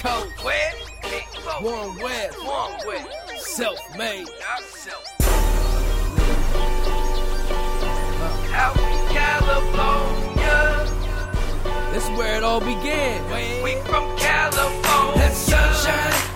Coast. Where? Warren Webb. Warm with. Self-made. Yourself. Out in California. This is where it all began. We from California. That sunshine,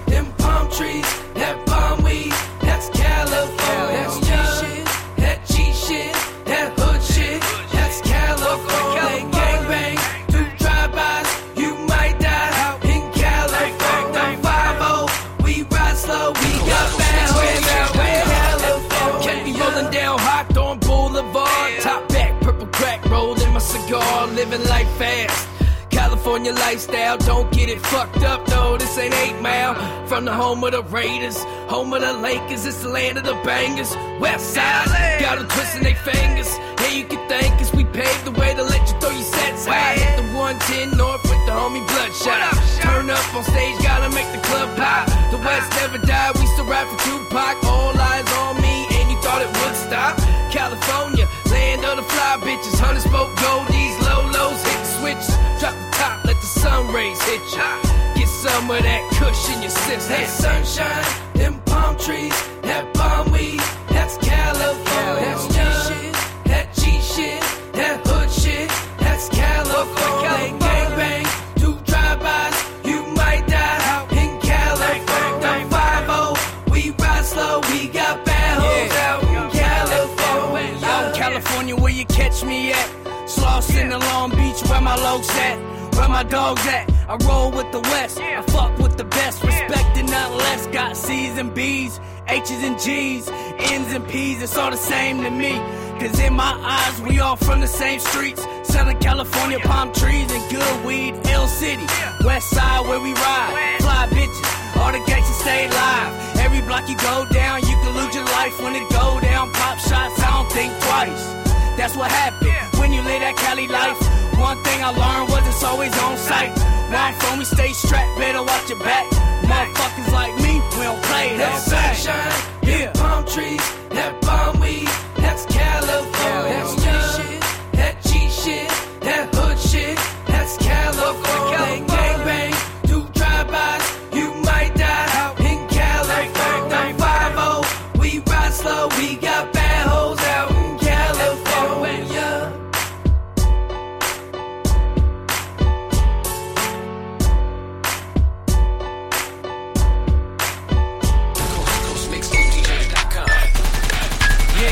cigar, living life fast. California lifestyle, don't get it fucked up though. This ain't eight mile from the home of the Raiders, home of the Lakers. It's the land of the bangers. West side, got them twisting their fingers. Yeah, you can thank us. We paved the way to let you throw your sets high. Hit the 110 north with the homie Bloodshot. Turn up on stage, gotta make the club pop. The West never died, we still ride for Tupac. Drop the top, let the sun rays hit ya. Get some of that cushion your system. That sunshine, them palm trees, that palm weed, that's California. That's G shit, that G shit, that hood shit, that's California. Gang bang, do drive-bys, you might die in California. Five oh, we ride slow, we got bad hoes out in California. Out in California, where you catch me at? Slauson in the Long Beach, where my logs at? Where my dogs at? I roll with the West, I fuck with the best, respecting nothing less. Got C's and B's, H's and G's, N's and P's, it's all the same to me. Cause in my eyes, we all from the same streets. Southern California, palm trees and good weed, Ill City. West side where we ride, fly bitches, all the gangsters stay live. Every block you go down, you can lose your life when it go down. Pop shots, I don't think twice. That's what happened life. One thing I learned was it's always on site. I'm from, stay strapped, better watch your back. Motherfuckers like me, we don't play that. That's sunshine, yeah. palm trees, that palm weed, that's California. That's G shit, that G shit, that hood shit, that's California. California. Gang bang, do drive-bys, you might die in California. 5 we ride slow, we got back.